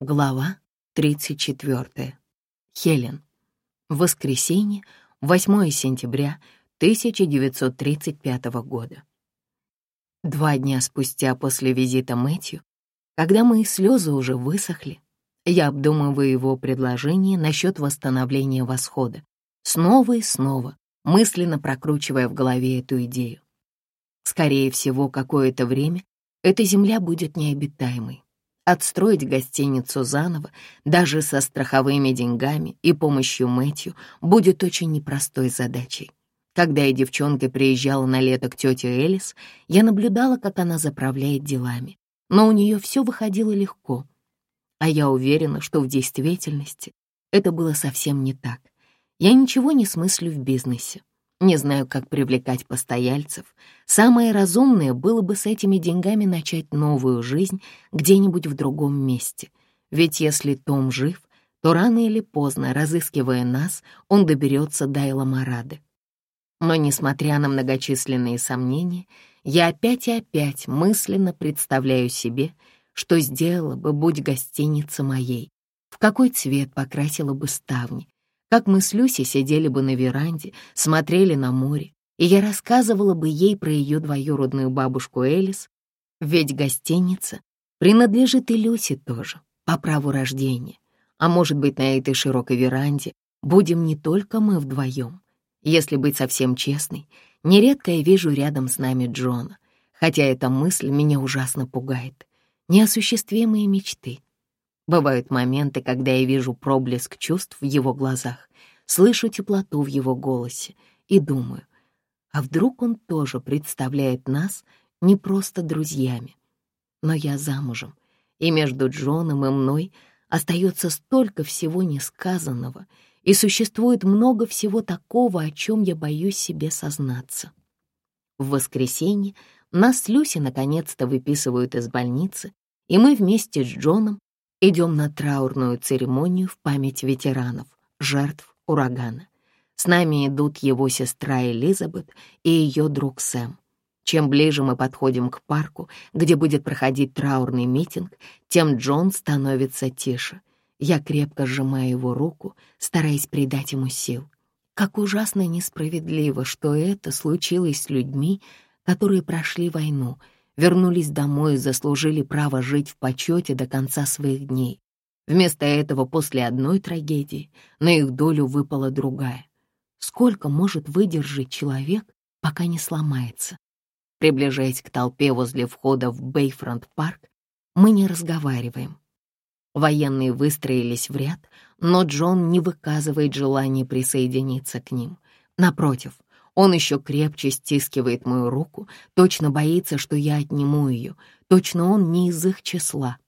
Глава 34. Хелен. Воскресенье, 8 сентября 1935 года. Два дня спустя после визита Мэтью, когда мои слезы уже высохли, я обдумываю его предложение насчет восстановления восхода, снова и снова, мысленно прокручивая в голове эту идею. Скорее всего, какое-то время эта земля будет необитаемой. Отстроить гостиницу заново, даже со страховыми деньгами и помощью Мэтью, будет очень непростой задачей. Когда я девчонкой приезжала на лето к тете Элис, я наблюдала, как она заправляет делами. Но у нее все выходило легко. А я уверена, что в действительности это было совсем не так. Я ничего не смыслю в бизнесе. Не знаю, как привлекать постояльцев. Самое разумное было бы с этими деньгами начать новую жизнь где-нибудь в другом месте. Ведь если Том жив, то рано или поздно, разыскивая нас, он доберется до Эламарады. Но, несмотря на многочисленные сомнения, я опять и опять мысленно представляю себе, что сделала бы, будь гостиница моей, в какой цвет покрасила бы ставни, как мы с Люси сидели бы на веранде, смотрели на море, и я рассказывала бы ей про ее двоюродную бабушку Элис, ведь гостиница принадлежит и Люси тоже, по праву рождения. А может быть, на этой широкой веранде будем не только мы вдвоем. Если быть совсем честной, нередко я вижу рядом с нами Джона, хотя эта мысль меня ужасно пугает. Неосуществимые мечты — Бывают моменты, когда я вижу проблеск чувств в его глазах, слышу теплоту в его голосе и думаю, а вдруг он тоже представляет нас не просто друзьями. Но я замужем, и между Джоном и мной остается столько всего несказанного, и существует много всего такого, о чем я боюсь себе сознаться. В воскресенье нас с Люси наконец-то выписывают из больницы, и мы вместе с Джоном Идем на траурную церемонию в память ветеранов, жертв урагана. С нами идут его сестра Элизабет и ее друг Сэм. Чем ближе мы подходим к парку, где будет проходить траурный митинг, тем Джон становится тише. Я крепко сжимаю его руку, стараясь придать ему сил. Как ужасно несправедливо, что это случилось с людьми, которые прошли войну — вернулись домой и заслужили право жить в почете до конца своих дней. Вместо этого после одной трагедии на их долю выпала другая. Сколько может выдержать человек, пока не сломается? Приближаясь к толпе возле входа в Бейфронт-парк, мы не разговариваем. Военные выстроились в ряд, но Джон не выказывает желания присоединиться к ним. Напротив, он еще крепче стискивает мою руку, точно боится, что я отниму ее, точно он не из их числа.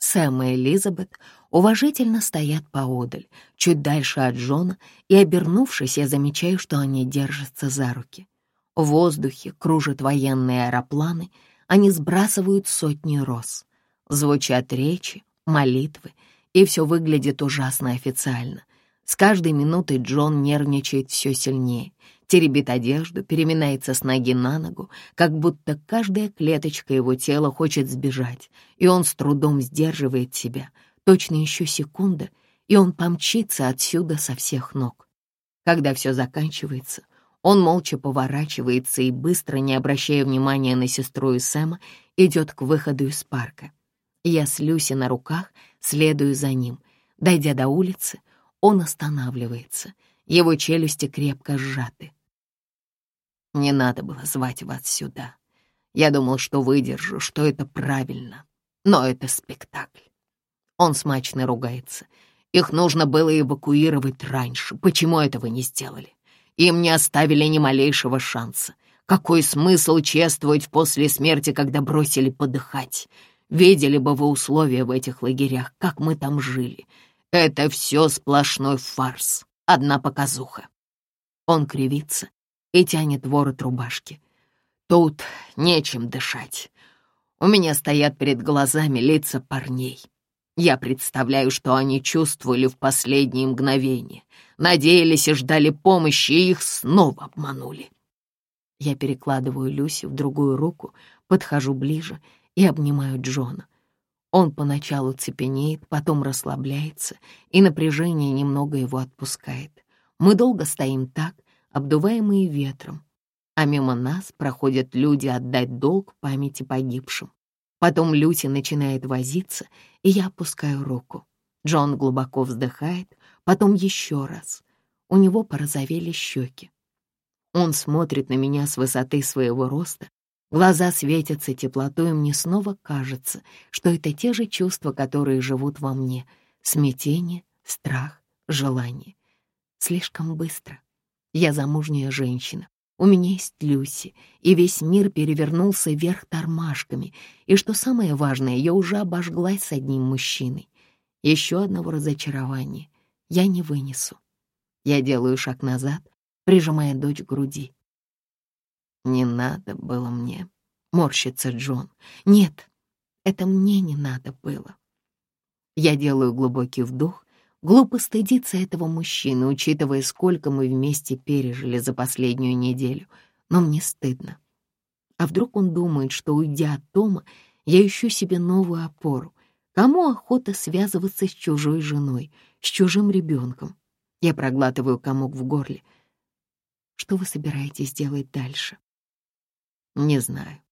Сэм и Элизабет уважительно стоят поодаль, чуть дальше от Джона, и, обернувшись, я замечаю, что они держатся за руки. В воздухе кружат военные аэропланы, они сбрасывают сотни роз. Звучат речи, молитвы, и все выглядит ужасно официально. С каждой минутой Джон нервничает все сильнее — теребит одежду, переминается с ноги на ногу, как будто каждая клеточка его тела хочет сбежать, и он с трудом сдерживает себя. Точно еще секунда, и он помчится отсюда со всех ног. Когда все заканчивается, он молча поворачивается и, быстро, не обращая внимания на сестру и Сэма, идет к выходу из парка. Я с Люси на руках следую за ним. Дойдя до улицы, он останавливается. Его челюсти крепко сжаты. Не надо было звать вас сюда. Я думал, что выдержу, что это правильно. Но это спектакль. Он смачно ругается. Их нужно было эвакуировать раньше. Почему этого не сделали? Им не оставили ни малейшего шанса. Какой смысл чествовать после смерти, когда бросили подыхать? Видели бы вы условия в этих лагерях, как мы там жили. Это все сплошной фарс, одна показуха. Он кривится, и тянет ворот рубашки. Тут нечем дышать. У меня стоят перед глазами лица парней. Я представляю, что они чувствовали в последние мгновения, надеялись и ждали помощи, и их снова обманули. Я перекладываю Люси в другую руку, подхожу ближе и обнимаю Джона. Он поначалу цепенеет, потом расслабляется, и напряжение немного его отпускает. Мы долго стоим так, обдуваемые ветром, а мимо нас проходят люди отдать долг памяти погибшим. Потом Люси начинает возиться, и я опускаю руку. Джон глубоко вздыхает, потом еще раз. У него порозовели щеки. Он смотрит на меня с высоты своего роста, глаза светятся теплотой, и мне снова кажется, что это те же чувства, которые живут во мне — смятение, страх, желание. Слишком быстро. Я замужняя женщина, у меня есть Люси, и весь мир перевернулся вверх тормашками, и, что самое важное, я уже обожглась с одним мужчиной. Еще одного разочарования я не вынесу. Я делаю шаг назад, прижимая дочь к груди. «Не надо было мне», — морщится Джон. «Нет, это мне не надо было». Я делаю глубокий вдох. Глупо стыдиться этого мужчины, учитывая, сколько мы вместе пережили за последнюю неделю. Но мне стыдно. А вдруг он думает, что, уйдя от Тома, я ищу себе новую опору? Кому охота связываться с чужой женой, с чужим ребенком? Я проглатываю комок в горле. Что вы собираетесь делать дальше? Не знаю.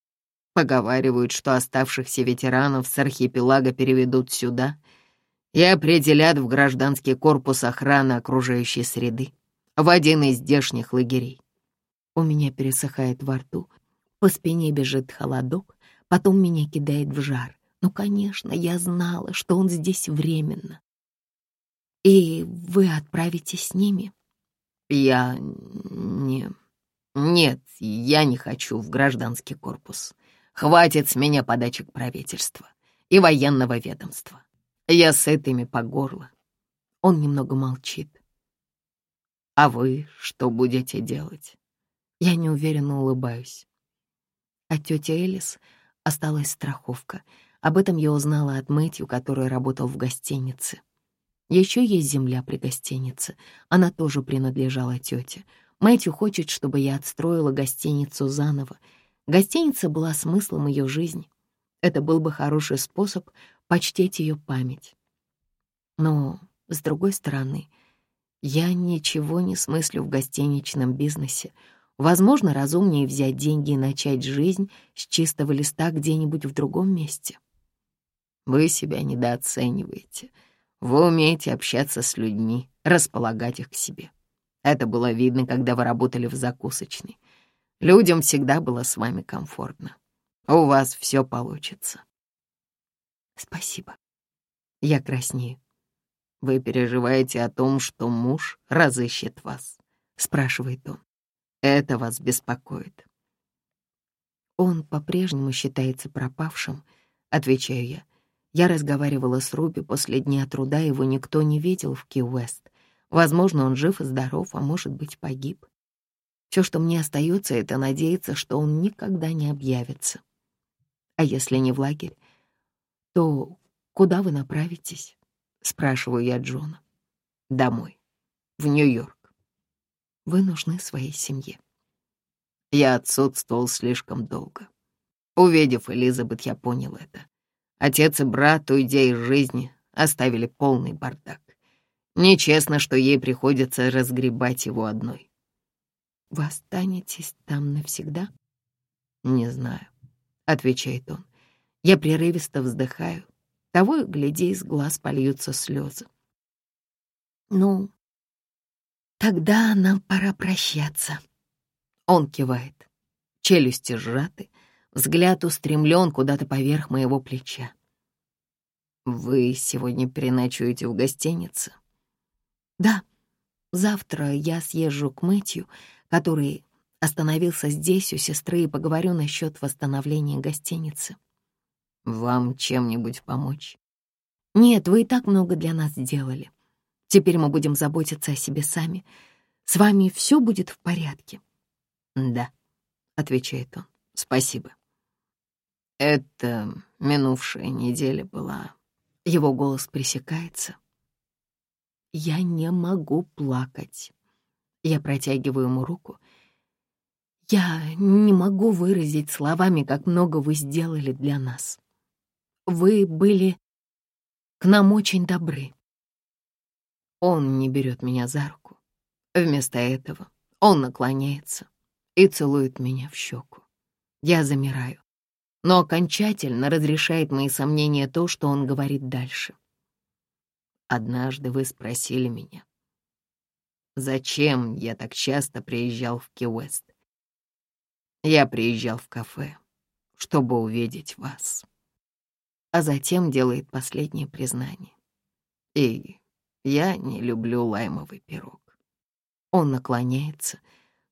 Поговаривают, что оставшихся ветеранов с архипелага переведут сюда и определят в гражданский корпус охраны окружающей среды, в один из здешних лагерей. У меня пересыхает во рту, по спине бежит холодок, потом меня кидает в жар. Ну, конечно, я знала, что он здесь временно. И вы отправитесь с ними? Я не... Нет, я не хочу в гражданский корпус. Хватит с меня подачек правительства и военного ведомства. Я с этими по горло. Он немного молчит. А вы что будете делать? Я неуверенно улыбаюсь. А тетя Элис осталась страховка. Об этом я узнала от Мэтью, который работал в гостинице. Еще есть земля при гостинице. Она тоже принадлежала тете. Мэтью хочет, чтобы я отстроила гостиницу заново. Гостиница была смыслом ее жизни. Это был бы хороший способ почтить ее память. Но, с другой стороны, я ничего не смыслю в гостиничном бизнесе. Возможно, разумнее взять деньги и начать жизнь с чистого листа где-нибудь в другом месте. Вы себя недооцениваете — вы умеете общаться с людьми, располагать их к себе. Это было видно, когда вы работали в закусочной. Людям всегда было с вами комфортно. У вас все получится. Спасибо. Я краснею. Вы переживаете о том, что муж разыщет вас? Спрашивает он. Это вас беспокоит. Он по-прежнему считается пропавшим, отвечаю я. Я разговаривала с Руби после дня труда, его никто не видел в Ки-Уэст. Возможно, он жив и здоров, а может быть, погиб. Все, что мне остается, это надеяться, что он никогда не объявится. А если не в лагерь, то куда вы направитесь? Спрашиваю я Джона. Домой, в Нью-Йорк. Вы нужны своей семье. Я отсутствовал слишком долго. Увидев Элизабет, я понял это. Отец и брат, уйдя из жизни, оставили полный бардак. Нечестно, что ей приходится разгребать его одной. «Вы останетесь там навсегда?» «Не знаю», — отвечает он. Я прерывисто вздыхаю. Того и гляди, из глаз польются слезы. «Ну, тогда нам пора прощаться». Он кивает. Челюсти сжаты, Взгляд устремлен куда-то поверх моего плеча. «Вы сегодня переночуете в гостинице?» «Да. Завтра я съезжу к Мэтью, который остановился здесь у сестры, и поговорю насчет восстановления гостиницы». «Вам чем-нибудь помочь?» «Нет, вы и так много для нас сделали. Теперь мы будем заботиться о себе сами. С вами все будет в порядке?» «Да», — отвечает он. «Спасибо». Это минувшая неделя была. Его голос пресекается. Я не могу плакать. Я протягиваю ему руку. Я не могу выразить словами, как много вы сделали для нас. Вы были к нам очень добры. Он не берет меня за руку. Вместо этого он наклоняется и целует меня в щеку. Я замираю, но окончательно разрешает мои сомнения то, что он говорит дальше. Однажды вы спросили меня, зачем я так часто приезжал в Ки-Уэст. Я приезжал в кафе, чтобы увидеть вас. А затем делает последнее признание. И я не люблю лаймовый пирог. Он наклоняется,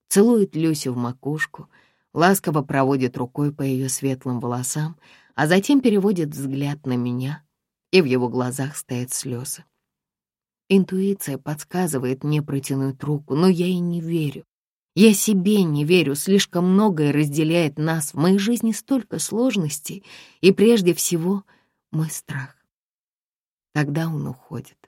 целует Люсю в макушку, ласково проводит рукой по ее светлым волосам, а затем переводит взгляд на меня, и в его глазах стоят слезы. Интуиция подсказывает мне протянуть руку, но я и не верю. Я себе не верю, слишком многое разделяет нас. В моей жизни столько сложностей, и прежде всего мой страх. Тогда он уходит.